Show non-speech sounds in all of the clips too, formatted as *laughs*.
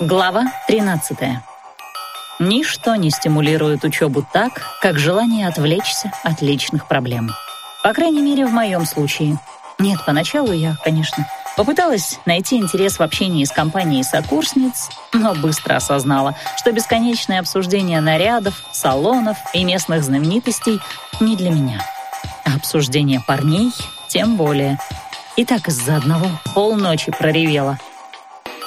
Глава 13. Ничто не стимулирует учебу так, как желание отвлечься от личных проблем. По крайней мере, в моем случае. Нет, поначалу я, конечно, попыталась найти интерес в общении с компанией сокурсниц, но быстро осознала, что бесконечное обсуждение нарядов, салонов и местных знаменитостей не для меня. А обсуждение парней тем более. И так из-за одного полночи проревела —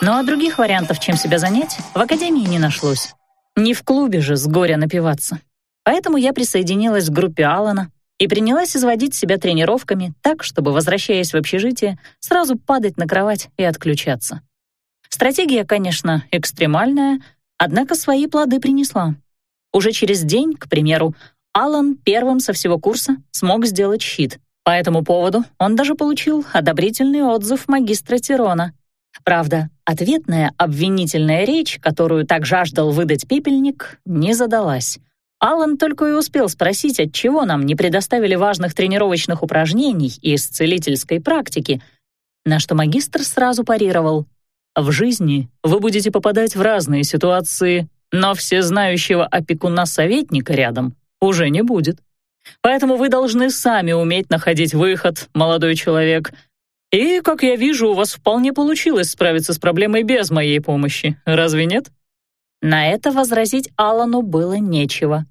но а других вариантов, чем себя занять, в академии не нашлось. Не в клубе же с горя напиваться. Поэтому я присоединилась к группе Алана и принялась изводить себя тренировками так, чтобы, возвращаясь в общежитие, сразу падать на кровать и отключаться. Стратегия, конечно, экстремальная, однако свои плоды принесла. Уже через день, к примеру, Алан первым со всего курса смог сделать щит. По этому поводу он даже получил одобрительный отзыв магистра Тирона — Правда, ответная обвинительная речь, которую так жаждал выдать пепельник, не задалась. Алан только и успел спросить, отчего нам не предоставили важных тренировочных упражнений и исцелительской практики, на что магистр сразу парировал. «В жизни вы будете попадать в разные ситуации, но всезнающего опекуна-советника рядом уже не будет. Поэтому вы должны сами уметь находить выход, молодой человек, и, как я вижу, у вас вполне получилось справиться с проблемой без моей помощи, разве нет?» На это возразить Алану было нечего.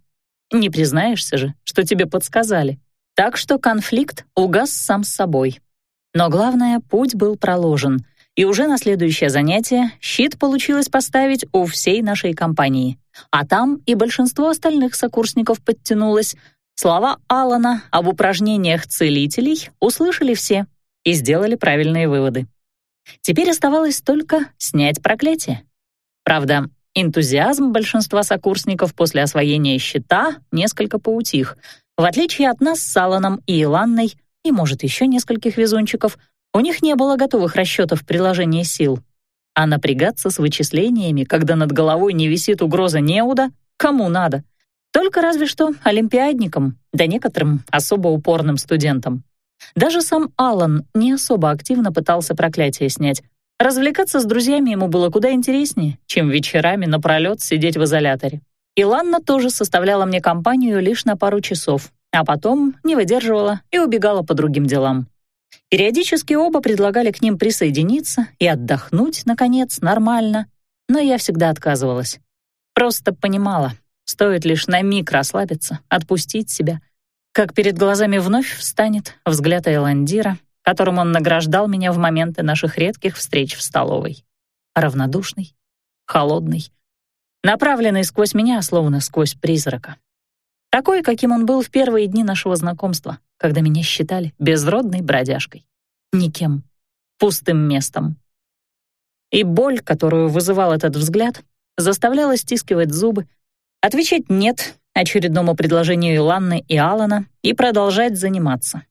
Не признаешься же, что тебе подсказали. Так что конфликт угас сам собой. Но главное, путь был проложен, и уже на следующее занятие щит получилось поставить у всей нашей компании. А там и большинство остальных сокурсников подтянулось. Слова Алана об упражнениях целителей услышали все, и сделали правильные выводы. Теперь оставалось только снять проклятие. Правда, энтузиазм большинства сокурсников после освоения щита несколько поутих. В отличие от нас с Аланом и Иланной, и, может, еще нескольких везунчиков, у них не было готовых расчетов приложения сил. А напрягаться с вычислениями, когда над головой не висит угроза неуда, кому надо? Только разве что олимпиадникам, да некоторым особо упорным студентам. Даже сам Алан не особо активно пытался проклятие снять. Развлекаться с друзьями ему было куда интереснее, чем вечерами напролет сидеть в изоляторе. Иланна тоже составляла мне компанию лишь на пару часов, а потом не выдерживала и убегала по другим делам. Периодически оба предлагали к ним присоединиться и отдохнуть, наконец, нормально, но я всегда отказывалась. Просто понимала, стоит лишь на миг расслабиться, отпустить себя — как перед глазами вновь встанет взгляд Эйландира, которым он награждал меня в моменты наших редких встреч в столовой. Равнодушный, холодный, направленный сквозь меня, словно сквозь призрака. Такой, каким он был в первые дни нашего знакомства, когда меня считали безродной бродяжкой. Никем, пустым местом. И боль, которую вызывал этот взгляд, заставляла стискивать зубы, отвечать «нет» очередному предложению Иланны и Алана и продолжать заниматься.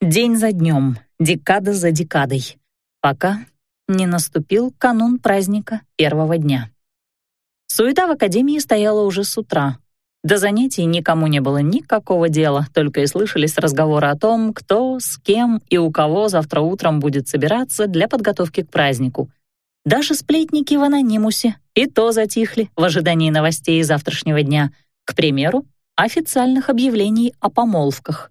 День за днем, декада за декадой, пока не наступил канун праздника первого дня. Суета в академии стояла уже с утра. До занятий никому не было никакого дела, только и слышались разговоры о том, кто, с кем и у кого завтра утром будет собираться для подготовки к празднику. Даже сплетники в анонимусе и то затихли в ожидании новостей завтрашнего дня — к примеру, официальных объявлений о помолвках.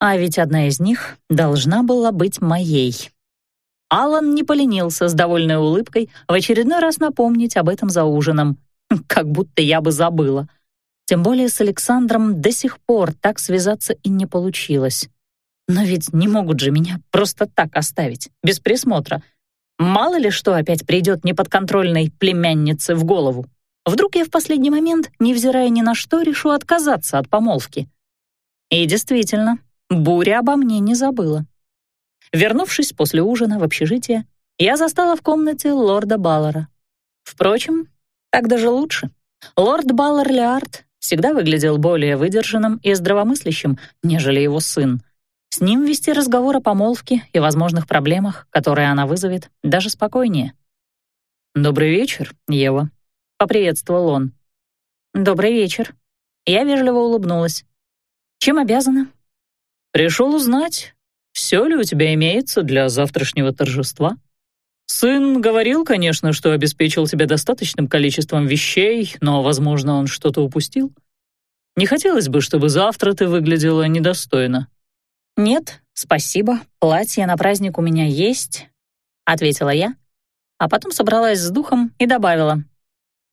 А ведь одна из них должна была быть моей. Алан не поленился с довольной улыбкой в очередной раз напомнить об этом за ужином, *laughs* как будто я бы забыла. Тем более с Александром до сих пор так связаться и не получилось. Но ведь не могут же меня просто так оставить, без присмотра. Мало ли что опять придет неподконтрольной племяннице в голову. Вдруг я в последний момент, невзирая ни на что, решу отказаться от помолвки. И действительно, буря обо мне не забыла. Вернувшись после ужина в общежитие, я застала в комнате лорда Баллара. Впрочем, так даже лучше. Лорд Баллар Леард всегда выглядел более выдержанным и здравомыслящим, нежели его сын. С ним вести разговор о помолвке и возможных проблемах, которые она вызовет, даже спокойнее. «Добрый вечер, Ева», — поприветствовал он. «Добрый вечер». Я вежливо улыбнулась. «Чем обязана?» «Пришел узнать, все ли у тебя имеется для завтрашнего торжества?» Сын говорил, конечно, что обеспечил тебя достаточным количеством вещей, но, возможно, он что-то упустил. Не хотелось бы, чтобы завтра ты выглядела недостойно. Нет, спасибо, платье на праздник у меня есть, ответила я, а потом собралась с духом и добавила.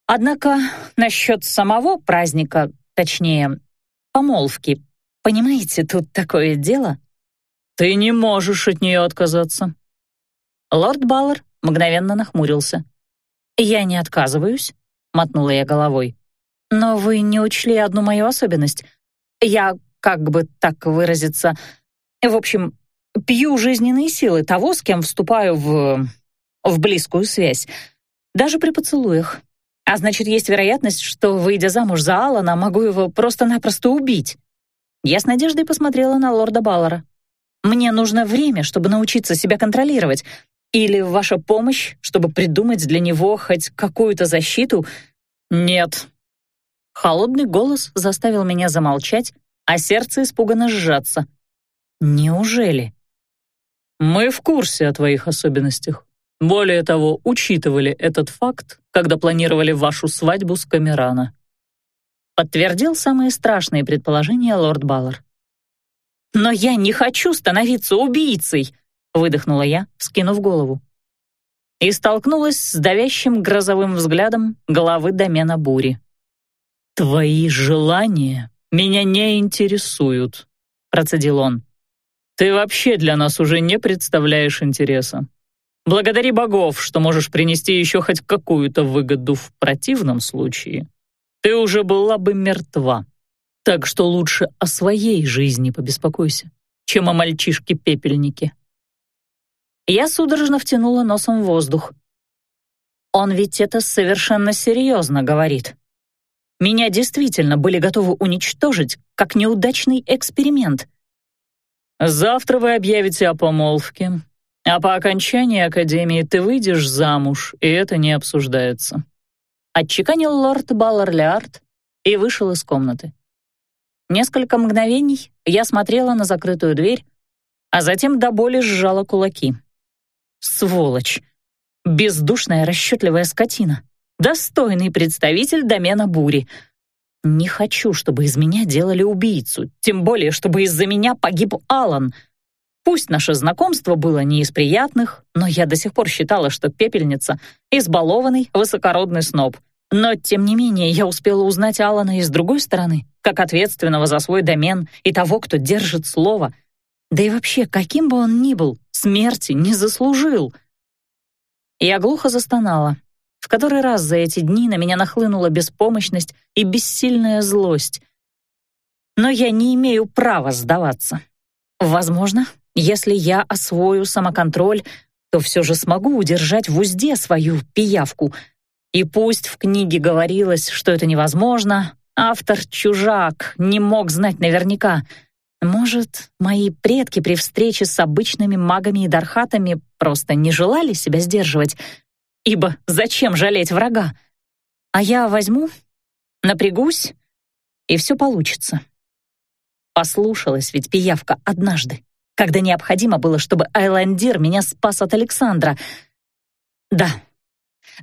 Однако насчет самого праздника, точнее, помолвки, понимаете, тут такое дело. Ты не можешь от нее отказаться. Лорд Баллар мгновенно нахмурился. «Я не отказываюсь», — мотнула я головой. «Но вы не учли одну мою особенность. Я, как бы так выразиться, в общем, пью жизненные силы того, с кем вступаю в... в близкую связь, даже при поцелуях. А значит, есть вероятность, что, выйдя замуж за Алана, могу его просто-напросто убить. Я с надеждой посмотрела на лорда Баллара. Мне нужно время, чтобы научиться себя контролировать. Или ваша помощь, чтобы придумать для него хоть какую-то защиту? Нет. Холодный голос заставил меня замолчать, а сердце испуганно сжаться. Неужели? Мы в курсе о твоих особенностях. Более того, учитывали этот факт, когда планировали вашу свадьбу с Камерана. Подтвердил самые страшные предположения лорд Баллар. «Но я не хочу становиться убийцей!» выдохнула я, скинув голову. И столкнулась с давящим грозовым взглядом головы домена бури. «Твои желания меня не интересуют», — процедил он. «Ты вообще для нас уже не представляешь интереса. Благодари богов, что можешь принести еще хоть какую-то выгоду в противном случае. Ты уже была бы мертва. Так что лучше о своей жизни побеспокойся, чем о мальчишке-пепельнике». Я судорожно втянула носом воздух. Он ведь это совершенно серьезно говорит. Меня действительно были готовы уничтожить, как неудачный эксперимент. Завтра вы объявите о помолвке, а по окончании академии ты выйдешь замуж, и это не обсуждается. Отчеканил лорд Баллар-Леард и вышел из комнаты. Несколько мгновений я смотрела на закрытую дверь, а затем до боли сжала кулаки. Сволочь! Бездушная расчетливая скотина. Достойный представитель домена бури. Не хочу, чтобы из меня делали убийцу, тем более, чтобы из-за меня погиб Алан. Пусть наше знакомство было не из приятных, но я до сих пор считала, что пепельница — избалованный, высокородный сноб. Но, тем не менее, я успела узнать Алана и с другой стороны, как ответственного за свой домен и того, кто держит слово — да и вообще, каким бы он ни был, смерти не заслужил. Я глухо застонала. В который раз за эти дни на меня нахлынула беспомощность и бессильная злость. Но я не имею права сдаваться. Возможно, если я освою самоконтроль, то все же смогу удержать в узде свою пиявку. И пусть в книге говорилось, что это невозможно, автор чужак не мог знать наверняка — может, мои предки при встрече с обычными магами и дархатами просто не желали себя сдерживать, ибо зачем жалеть врага? А я возьму, напрягусь, и все получится. Послушалась ведь пиявка однажды, когда необходимо было, чтобы Айландир меня спас от Александра. Да,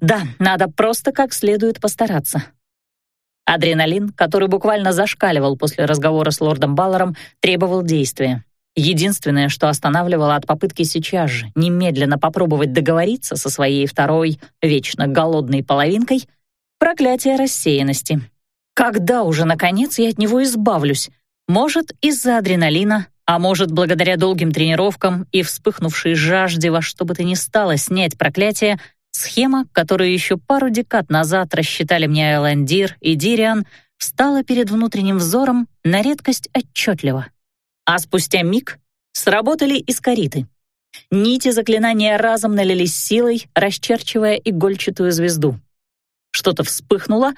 да, надо просто как следует постараться. Адреналин, который буквально зашкаливал после разговора с лордом Балларом, требовал действия. Единственное, что останавливало от попытки сейчас же немедленно попробовать договориться со своей второй, вечно голодной половинкой — проклятие рассеянности. Когда уже, наконец, я от него избавлюсь? Может, из-за адреналина, а может, благодаря долгим тренировкам и вспыхнувшей жажде во что бы то ни стало снять проклятие, Схема, которую еще пару декад назад рассчитали мне Эландир и Дириан, встала перед внутренним взором на редкость отчетливо. А спустя миг сработали искориты. Нити заклинания разом налились силой, расчерчивая игольчатую звезду. Что-то вспыхнуло,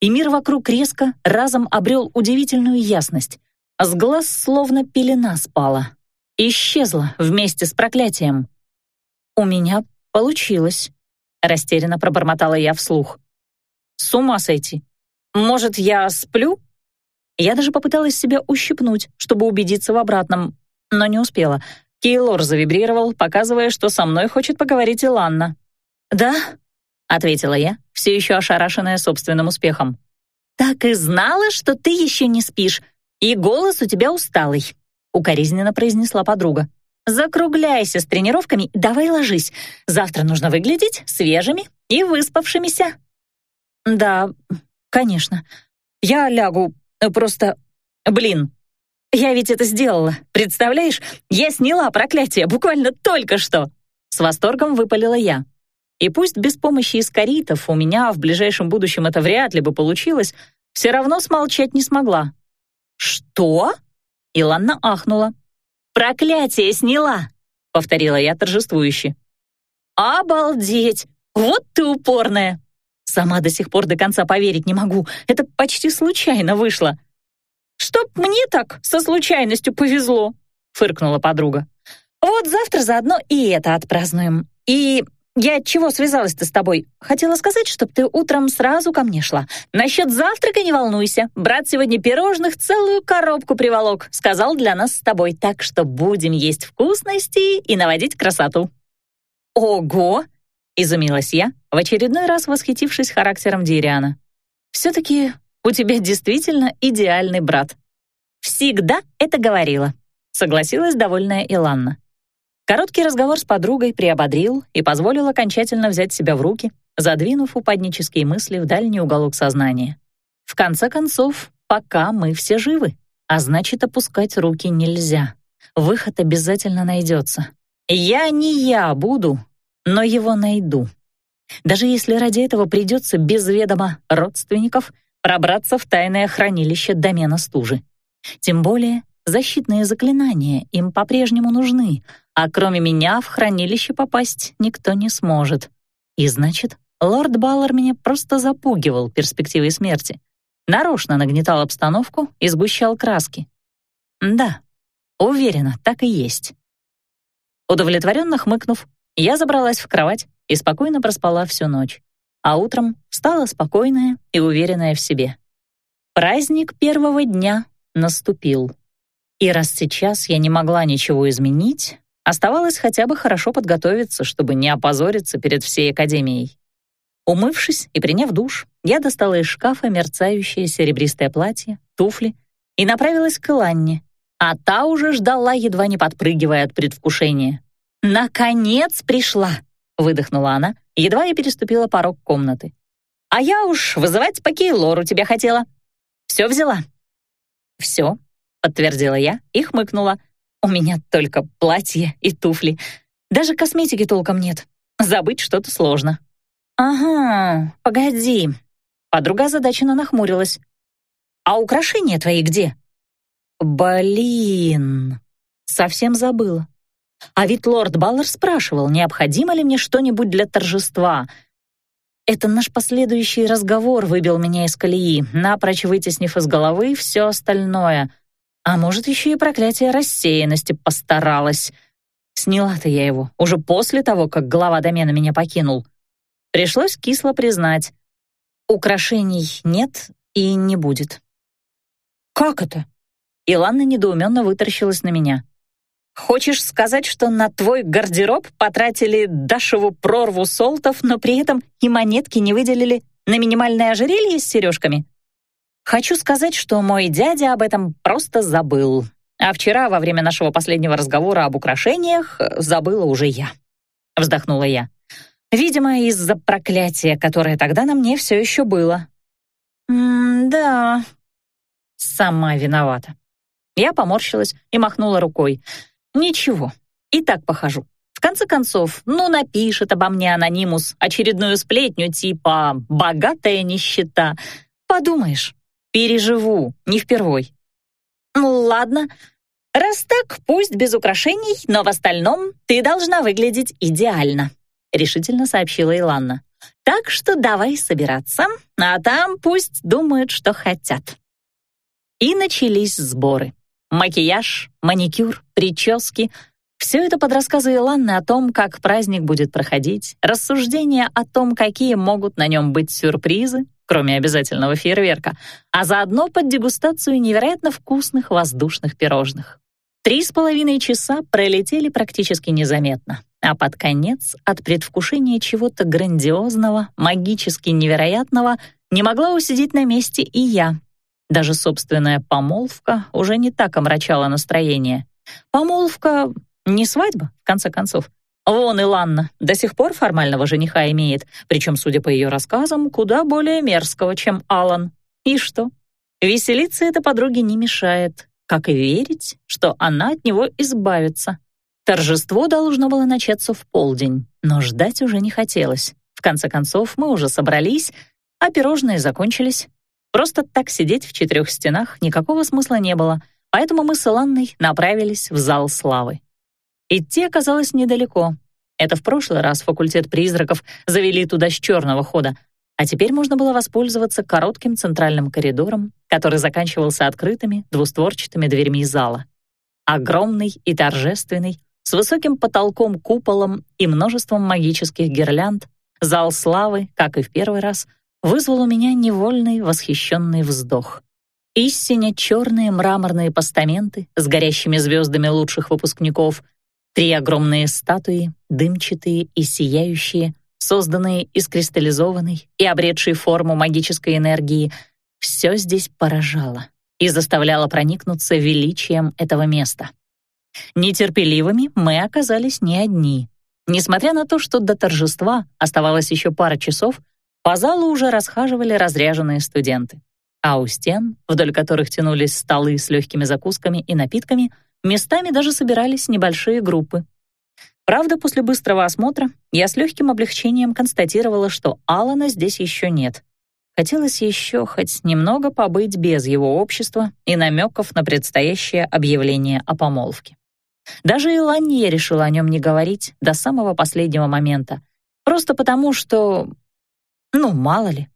и мир вокруг резко разом обрел удивительную ясность. С глаз словно пелена спала. Исчезла вместе с проклятием. У меня получилось. Растерянно пробормотала я вслух. С ума сойти. Может, я сплю? Я даже попыталась себя ущипнуть, чтобы убедиться в обратном, но не успела. Кейлор завибрировал, показывая, что со мной хочет поговорить Иланна. «Да?» — ответила я, все еще ошарашенная собственным успехом. «Так и знала, что ты еще не спишь, и голос у тебя усталый», — укоризненно произнесла подруга. «Закругляйся с тренировками, давай ложись. Завтра нужно выглядеть свежими и выспавшимися». «Да, конечно. Я лягу, просто... Блин, я ведь это сделала, представляешь? Я сняла проклятие буквально только что!» С восторгом выпалила я. И пусть без помощи искоритов у меня в ближайшем будущем это вряд ли бы получилось, все равно смолчать не смогла. «Что?» — Иланна ахнула. «Проклятие сняла!» — повторила я торжествующе. «Обалдеть! Вот ты упорная!» Сама до сих пор до конца поверить не могу. Это почти случайно вышло. «Чтоб мне так со случайностью повезло!» — фыркнула подруга. «Вот завтра заодно и это отпразднуем. И «Я чего связалась-то с тобой? Хотела сказать, чтоб ты утром сразу ко мне шла. Насчет завтрака не волнуйся. Брат сегодня пирожных целую коробку приволок. Сказал для нас с тобой, так что будем есть вкусности и наводить красоту». «Ого!» — изумилась я, в очередной раз восхитившись характером Дириана. «Все-таки у тебя действительно идеальный брат». «Всегда это говорила», — согласилась довольная Иланна. Короткий разговор с подругой приободрил и позволил окончательно взять себя в руки, задвинув упаднические мысли в дальний уголок сознания. В конце концов, пока мы все живы, а значит, опускать руки нельзя. Выход обязательно найдется. Я не я буду, но его найду. Даже если ради этого придется без ведома родственников пробраться в тайное хранилище домена стужи. Тем более защитные заклинания им по-прежнему нужны, а кроме меня в хранилище попасть никто не сможет. И значит, лорд Баллар меня просто запугивал перспективой смерти. Нарочно нагнетал обстановку и сгущал краски. Да, уверена, так и есть. Удовлетворенно хмыкнув, я забралась в кровать и спокойно проспала всю ночь. А утром стала спокойная и уверенная в себе. Праздник первого дня наступил. И раз сейчас я не могла ничего изменить, Оставалось хотя бы хорошо подготовиться, чтобы не опозориться перед всей академией. Умывшись и приняв душ, я достала из шкафа мерцающее серебристое платье, туфли и направилась к Иланне, а та уже ждала, едва не подпрыгивая от предвкушения. «Наконец пришла!» — выдохнула она, едва я переступила порог комнаты. «А я уж вызывать по Кейлору тебя хотела. Все взяла?» «Все», — подтвердила я и хмыкнула — у меня только платье и туфли. Даже косметики толком нет. Забыть что-то сложно. Ага, погоди. Подруга озадаченно нахмурилась. А украшения твои где? Блин, совсем забыла. А ведь лорд Баллар спрашивал, необходимо ли мне что-нибудь для торжества. Это наш последующий разговор выбил меня из колеи, напрочь вытеснив из головы все остальное — а может, еще и проклятие рассеянности постаралась. Сняла-то я его уже после того, как глава домена меня покинул. Пришлось кисло признать. Украшений нет и не будет. «Как это?» Иланна недоуменно вытаращилась на меня. «Хочешь сказать, что на твой гардероб потратили дашеву прорву солтов, но при этом и монетки не выделили на минимальное ожерелье с сережками?» Хочу сказать, что мой дядя об этом просто забыл. А вчера, во время нашего последнего разговора об украшениях, забыла уже я. Вздохнула я. Видимо, из-за проклятия, которое тогда на мне все еще было. «М-да, сама виновата». Я поморщилась и махнула рукой. «Ничего, и так похожу. В конце концов, ну, напишет обо мне анонимус очередную сплетню типа «богатая нищета». Подумаешь, Переживу, не впервой. Ну ладно, раз так, пусть без украшений, но в остальном ты должна выглядеть идеально, решительно сообщила Иланна. Так что давай собираться, а там пусть думают, что хотят. И начались сборы. Макияж, маникюр, прически — все это под рассказы Иланны о том, как праздник будет проходить, рассуждения о том, какие могут на нем быть сюрпризы, кроме обязательного фейерверка, а заодно под дегустацию невероятно вкусных воздушных пирожных. Три с половиной часа пролетели практически незаметно, а под конец, от предвкушения чего-то грандиозного, магически невероятного, не могла усидеть на месте и я. Даже собственная помолвка уже не так омрачала настроение. Помолвка — не свадьба, в конце концов. Вон Иланна до сих пор формального жениха имеет, причем, судя по ее рассказам, куда более мерзкого, чем Алан. И что? Веселиться это подруге не мешает, как и верить, что она от него избавится. Торжество должно было начаться в полдень, но ждать уже не хотелось. В конце концов, мы уже собрались, а пирожные закончились. Просто так сидеть в четырех стенах никакого смысла не было, поэтому мы с Иланной направились в зал славы. Идти оказалось недалеко. Это в прошлый раз факультет призраков завели туда с черного хода, а теперь можно было воспользоваться коротким центральным коридором, который заканчивался открытыми двустворчатыми дверьми зала. Огромный и торжественный, с высоким потолком-куполом и множеством магических гирлянд, зал славы, как и в первый раз, вызвал у меня невольный восхищенный вздох. Истинно черные мраморные постаменты с горящими звездами лучших выпускников, три огромные статуи, дымчатые и сияющие, созданные из кристаллизованной и обретшей форму магической энергии, все здесь поражало и заставляло проникнуться величием этого места. Нетерпеливыми мы оказались не одни. Несмотря на то, что до торжества оставалось еще пара часов, по залу уже расхаживали разряженные студенты. А у стен, вдоль которых тянулись столы с легкими закусками и напитками, местами даже собирались небольшие группы. Правда, после быстрого осмотра я с легким облегчением констатировала, что Алана здесь еще нет. Хотелось еще хоть немного побыть без его общества и намеков на предстоящее объявление о помолвке. Даже Иланне я решила о нем не говорить до самого последнего момента, просто потому что ну, мало ли.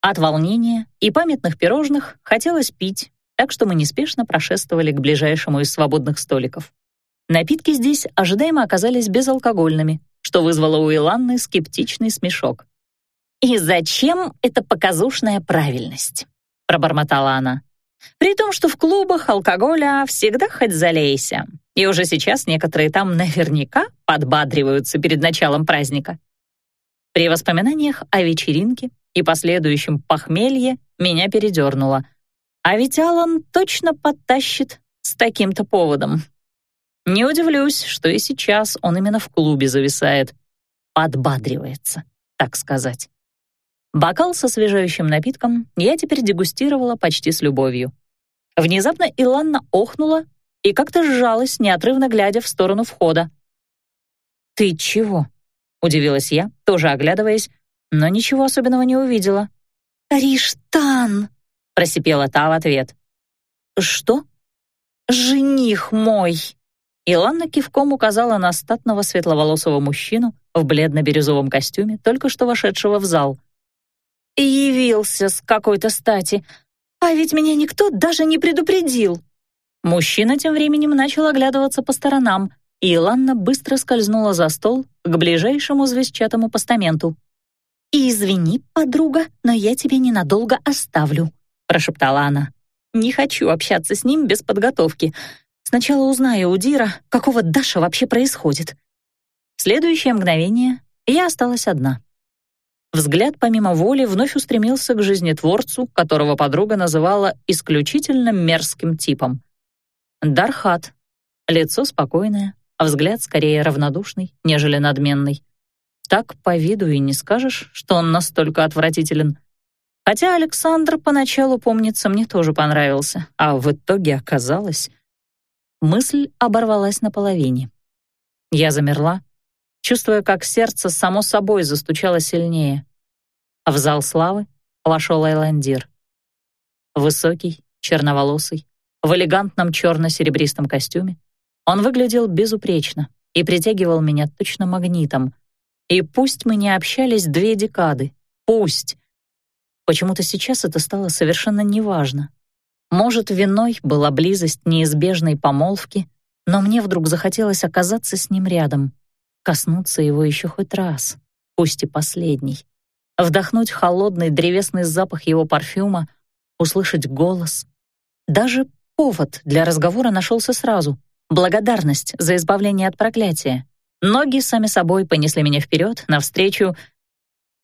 От волнения и памятных пирожных хотелось пить, так что мы неспешно прошествовали к ближайшему из свободных столиков. Напитки здесь ожидаемо оказались безалкогольными, что вызвало у Иланны скептичный смешок. «И зачем эта показушная правильность?» — пробормотала она. «При том, что в клубах алкоголя всегда хоть залейся, и уже сейчас некоторые там наверняка подбадриваются перед началом праздника. При воспоминаниях о вечеринке и последующем похмелье меня передернуло. А ведь Алан точно подтащит с таким-то поводом. Не удивлюсь, что и сейчас он именно в клубе зависает. Подбадривается, так сказать. Бокал со освежающим напитком я теперь дегустировала почти с любовью. Внезапно Иланна охнула и как-то сжалась, неотрывно глядя в сторону входа. «Ты чего?» — удивилась я, тоже оглядываясь, но ничего особенного не увидела. «Риштан!» — просипела та в ответ. «Что?» «Жених мой!» Иланна кивком указала на статного светловолосого мужчину в бледно-бирюзовом костюме, только что вошедшего в зал. «Явился с какой-то стати, а ведь меня никто даже не предупредил!» Мужчина тем временем начал оглядываться по сторонам, и Иланна быстро скользнула за стол к ближайшему звездчатому постаменту. «Извини, подруга, но я тебя ненадолго оставлю», — прошептала она. «Не хочу общаться с ним без подготовки. Сначала узнаю у Дира, какого Даша вообще происходит». В следующее мгновение я осталась одна. Взгляд помимо воли вновь устремился к жизнетворцу, которого подруга называла исключительно мерзким типом. Дархат. Лицо спокойное, а взгляд скорее равнодушный, нежели надменный. Так по виду и не скажешь, что он настолько отвратителен. Хотя Александр поначалу, помнится, мне тоже понравился, а в итоге оказалось... Мысль оборвалась наполовине. Я замерла, чувствуя, как сердце само собой застучало сильнее. В зал славы вошел Айландир. Высокий, черноволосый, в элегантном черно-серебристом костюме, он выглядел безупречно и притягивал меня точно магнитом. И пусть мы не общались две декады, пусть. Почему-то сейчас это стало совершенно неважно. Может, виной была близость неизбежной помолвки, но мне вдруг захотелось оказаться с ним рядом, коснуться его еще хоть раз, пусть и последний, вдохнуть холодный древесный запах его парфюма, услышать голос. Даже повод для разговора нашелся сразу — благодарность за избавление от проклятия. Ноги сами собой понесли меня вперед, навстречу.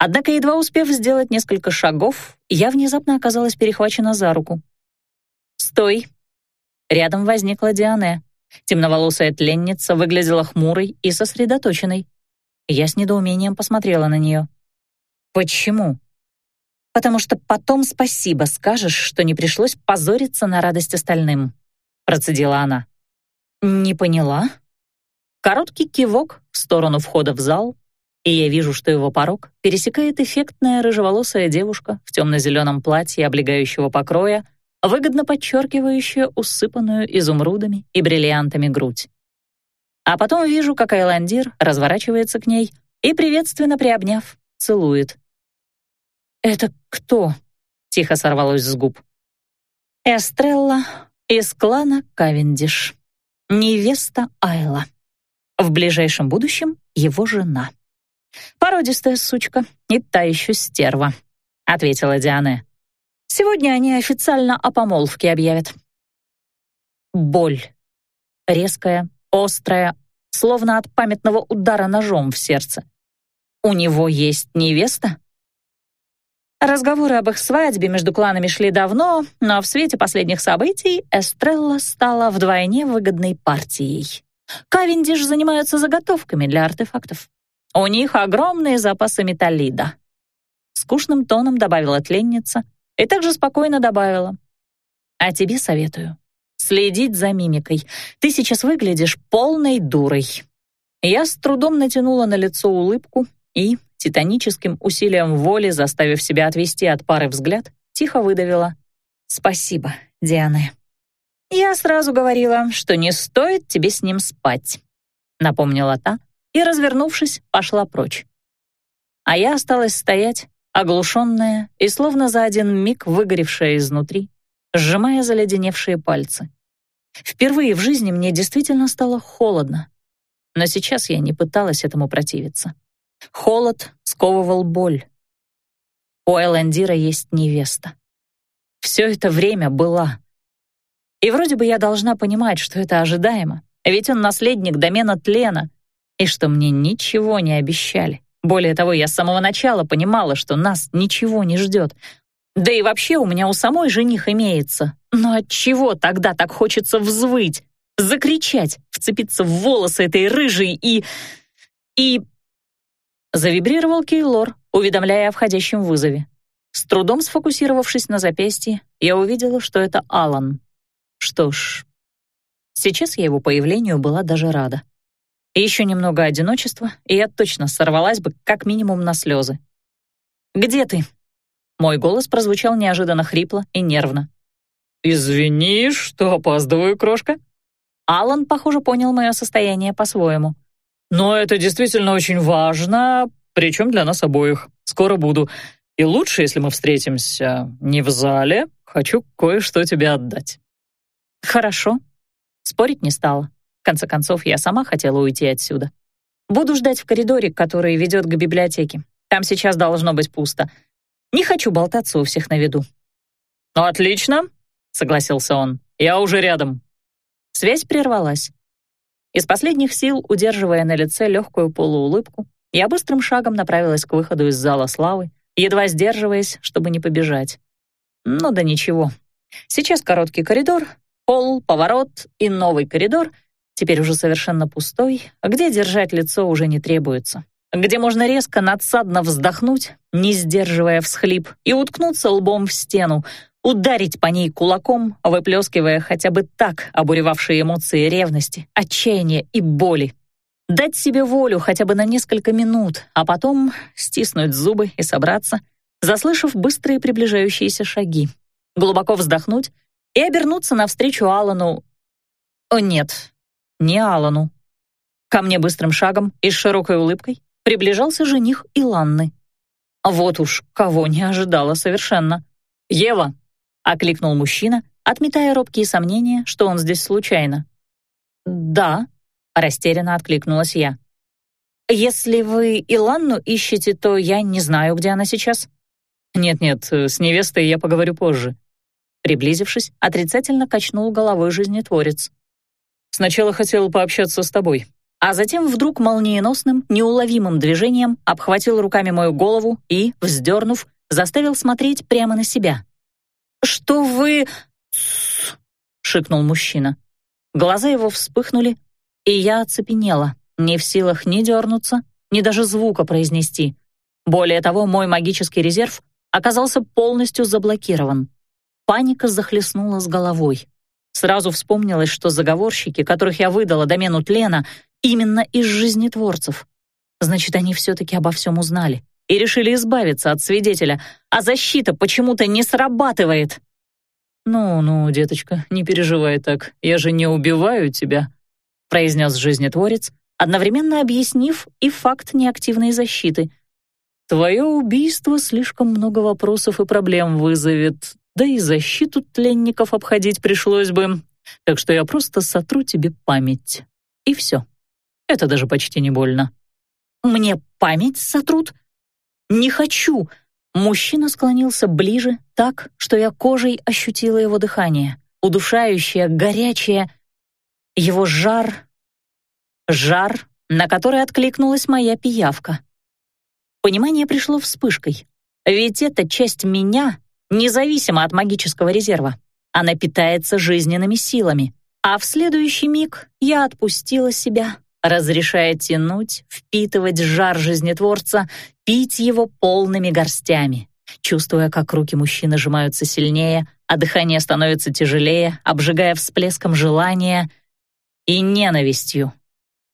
Однако, едва успев сделать несколько шагов, я внезапно оказалась перехвачена за руку. «Стой!» Рядом возникла Диане. Темноволосая тленница выглядела хмурой и сосредоточенной. Я с недоумением посмотрела на нее. «Почему?» «Потому что потом спасибо скажешь, что не пришлось позориться на радость остальным», процедила она. «Не поняла?» Короткий кивок в сторону входа в зал, и я вижу, что его порог пересекает эффектная рыжеволосая девушка в темно-зеленом платье облегающего покроя, выгодно подчеркивающая усыпанную изумрудами и бриллиантами грудь. А потом вижу, как Айландир разворачивается к ней и, приветственно приобняв, целует. «Это кто?» — тихо сорвалось с губ. «Эстрелла из клана Кавендиш, невеста Айла. В ближайшем будущем его жена. Породистая сучка и та еще стерва», — ответила Диане. «Сегодня они официально о помолвке объявят». Боль. Резкая, острая, словно от памятного удара ножом в сердце. У него есть невеста? Разговоры об их свадьбе между кланами шли давно, но в свете последних событий Эстрелла стала вдвойне выгодной партией. Кавендиш занимаются заготовками для артефактов. У них огромные запасы металлида. Скучным тоном добавила тленница и также спокойно добавила. А тебе советую следить за мимикой. Ты сейчас выглядишь полной дурой. Я с трудом натянула на лицо улыбку и, титаническим усилием воли, заставив себя отвести от пары взгляд, тихо выдавила. «Спасибо, Диана». «Я сразу говорила, что не стоит тебе с ним спать», напомнила та и, развернувшись, пошла прочь. А я осталась стоять, оглушенная и словно за один миг выгоревшая изнутри, сжимая заледеневшие пальцы. Впервые в жизни мне действительно стало холодно, но сейчас я не пыталась этому противиться. Холод сковывал боль. У Эландира есть невеста. Все это время была. И вроде бы я должна понимать, что это ожидаемо, ведь он наследник домена тлена, и что мне ничего не обещали. Более того, я с самого начала понимала, что нас ничего не ждет. Да и вообще у меня у самой жених имеется. Но от чего тогда так хочется взвыть, закричать, вцепиться в волосы этой рыжей и... и... Завибрировал Кейлор, уведомляя о входящем вызове. С трудом сфокусировавшись на запястье, я увидела, что это Алан. Что ж, сейчас я его появлению была даже рада. Еще немного одиночества, и я точно сорвалась бы как минимум на слезы. «Где ты?» Мой голос прозвучал неожиданно хрипло и нервно. «Извини, что опаздываю, крошка». Алан, похоже, понял мое состояние по-своему. «Но это действительно очень важно, причем для нас обоих. Скоро буду. И лучше, если мы встретимся не в зале. Хочу кое-что тебе отдать». «Хорошо». Спорить не стала. В конце концов, я сама хотела уйти отсюда. Буду ждать в коридоре, который ведет к библиотеке. Там сейчас должно быть пусто. Не хочу болтаться у всех на виду». «Отлично», — согласился он. «Я уже рядом». Связь прервалась. Из последних сил, удерживая на лице легкую полуулыбку, я быстрым шагом направилась к выходу из зала славы, едва сдерживаясь, чтобы не побежать. Ну да ничего. Сейчас короткий коридор, пол, поворот и новый коридор, теперь уже совершенно пустой, где держать лицо уже не требуется где можно резко надсадно вздохнуть, не сдерживая всхлип, и уткнуться лбом в стену, ударить по ней кулаком, выплескивая хотя бы так обуревавшие эмоции ревности, отчаяния и боли. Дать себе волю хотя бы на несколько минут, а потом стиснуть зубы и собраться, заслышав быстрые приближающиеся шаги, глубоко вздохнуть и обернуться навстречу Алану. О нет, не Алану. Ко мне быстрым шагом и с широкой улыбкой приближался жених Иланны. Вот уж кого не ожидала совершенно. «Ева!» — окликнул мужчина, отметая робкие сомнения, что он здесь случайно. «Да», — растерянно откликнулась я. «Если вы Иланну ищете, то я не знаю, где она сейчас». «Нет-нет, с невестой я поговорю позже». Приблизившись, отрицательно качнул головой жизнетворец. Сначала хотел пообщаться с тобой, а затем вдруг молниеносным, неуловимым движением обхватил руками мою голову и, вздернув, заставил смотреть прямо на себя. «Что вы...» — шикнул мужчина. Глаза его вспыхнули, и я оцепенела, не в силах ни дернуться, ни даже звука произнести. Более того, мой магический резерв оказался полностью заблокирован. Паника захлестнула с головой. Сразу вспомнилось, что заговорщики, которых я выдала домену тлена, именно из жизнетворцев. Значит, они все-таки обо всем узнали и решили избавиться от свидетеля, а защита почему-то не срабатывает. «Ну-ну, деточка, не переживай так, я же не убиваю тебя», произнес жизнетворец, одновременно объяснив и факт неактивной защиты. «Твое убийство слишком много вопросов и проблем вызовет, да и защиту тленников обходить пришлось бы, так что я просто сотру тебе память. И все. Это даже почти не больно». «Мне память сотрут? Не хочу!» Мужчина склонился ближе, так, что я кожей ощутила его дыхание, удушающее, горячее, его жар, жар, на который откликнулась моя пиявка. Понимание пришло вспышкой, ведь эта часть меня независима от магического резерва. Она питается жизненными силами, а в следующий миг я отпустила себя, разрешая тянуть, впитывать жар жизнетворца, пить его полными горстями, чувствуя, как руки мужчины сжимаются сильнее, а дыхание становится тяжелее, обжигая всплеском желания и ненавистью.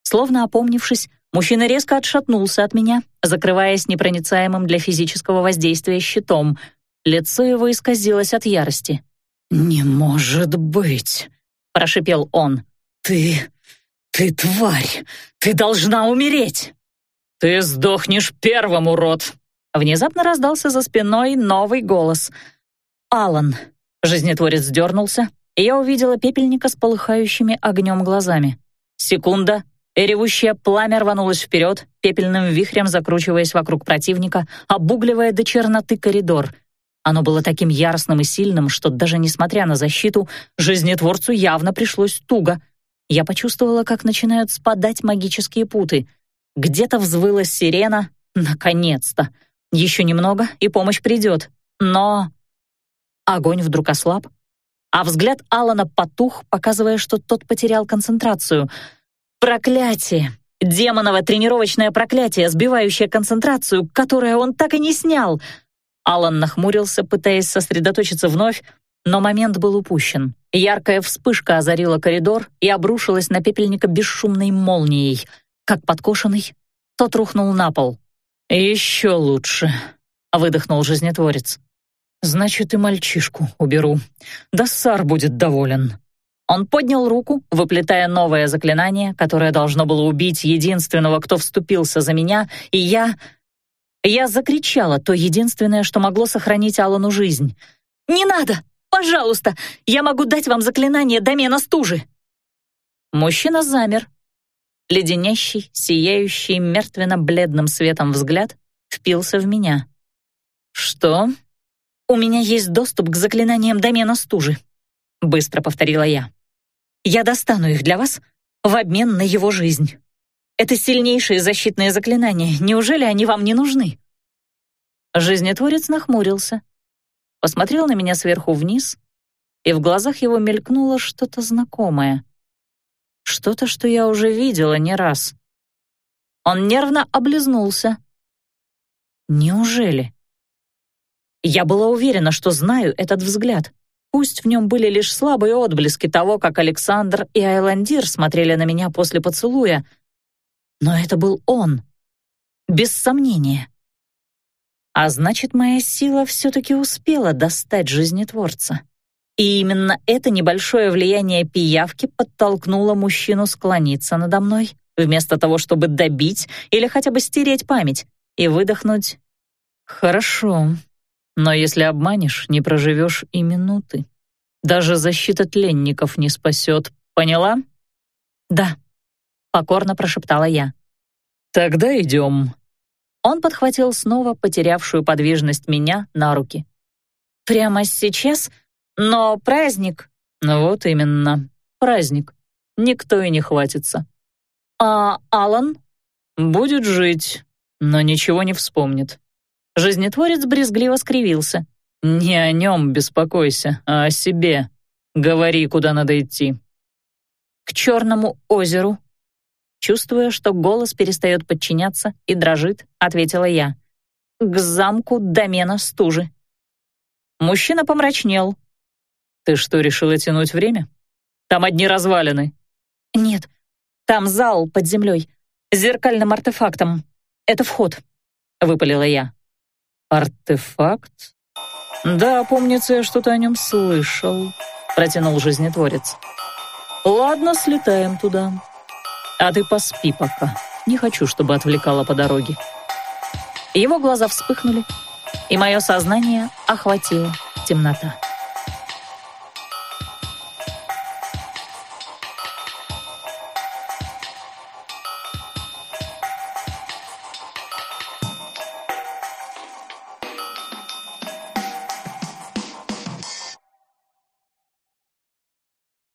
Словно опомнившись, мужчина резко отшатнулся от меня, закрываясь непроницаемым для физического воздействия щитом. Лицо его исказилось от ярости. «Не может быть!» — прошипел он. «Ты... ты тварь! Ты должна умереть!» «Ты сдохнешь первым, урод!» Внезапно раздался за спиной новый голос. «Алан!» Жизнетворец дернулся, и я увидела пепельника с полыхающими огнем глазами. Секунда, и ревущее пламя рванулось вперед, пепельным вихрем закручиваясь вокруг противника, обугливая до черноты коридор. Оно было таким яростным и сильным, что даже несмотря на защиту, жизнетворцу явно пришлось туго. Я почувствовала, как начинают спадать магические путы — где-то взвыла сирена. Наконец-то! Еще немного, и помощь придет. Но... Огонь вдруг ослаб, а взгляд Алана потух, показывая, что тот потерял концентрацию. Проклятие! Демоново тренировочное проклятие, сбивающее концентрацию, которое он так и не снял. Алан нахмурился, пытаясь сосредоточиться вновь, но момент был упущен. Яркая вспышка озарила коридор и обрушилась на пепельника бесшумной молнией — как подкошенный, тот рухнул на пол. «Еще лучше», — выдохнул жизнетворец. «Значит, и мальчишку уберу. Дассар будет доволен». Он поднял руку, выплетая новое заклинание, которое должно было убить единственного, кто вступился за меня, и я... Я закричала то единственное, что могло сохранить Алану жизнь. «Не надо! Пожалуйста! Я могу дать вам заклинание домена стужи!» Мужчина замер, леденящий, сияющий мертвенно-бледным светом взгляд впился в меня. «Что?» «У меня есть доступ к заклинаниям домена стужи», — быстро повторила я. «Я достану их для вас в обмен на его жизнь. Это сильнейшие защитные заклинания. Неужели они вам не нужны?» Жизнетворец нахмурился, посмотрел на меня сверху вниз, и в глазах его мелькнуло что-то знакомое. Что-то, что я уже видела не раз. Он нервно облизнулся. Неужели? Я была уверена, что знаю этот взгляд. Пусть в нем были лишь слабые отблески того, как Александр и Айландир смотрели на меня после поцелуя. Но это был он. Без сомнения. А значит, моя сила все-таки успела достать жизнетворца. И именно это небольшое влияние пиявки подтолкнуло мужчину склониться надо мной, вместо того, чтобы добить или хотя бы стереть память и выдохнуть «Хорошо, но если обманешь, не проживешь и минуты. Даже защита тленников не спасет, поняла?» «Да», — покорно прошептала я. «Тогда идем». Он подхватил снова потерявшую подвижность меня на руки. «Прямо сейчас?» Но праздник... Ну вот именно, праздник. никто и не хватится. А Алан? Будет жить, но ничего не вспомнит. Жизнетворец брезгливо скривился. «Не о нем беспокойся, а о себе. Говори, куда надо идти». «К Черному озеру». Чувствуя, что голос перестает подчиняться и дрожит, ответила я. «К замку домена стужи». Мужчина помрачнел. «Ты что, решила тянуть время? Там одни развалины». «Нет, там зал под землей, с зеркальным артефактом. Это вход», — выпалила я. «Артефакт? Да, помнится, я что-то о нем слышал», — протянул жизнетворец. «Ладно, слетаем туда. А ты поспи пока. Не хочу, чтобы отвлекала по дороге». Его глаза вспыхнули, и мое сознание охватила темнота.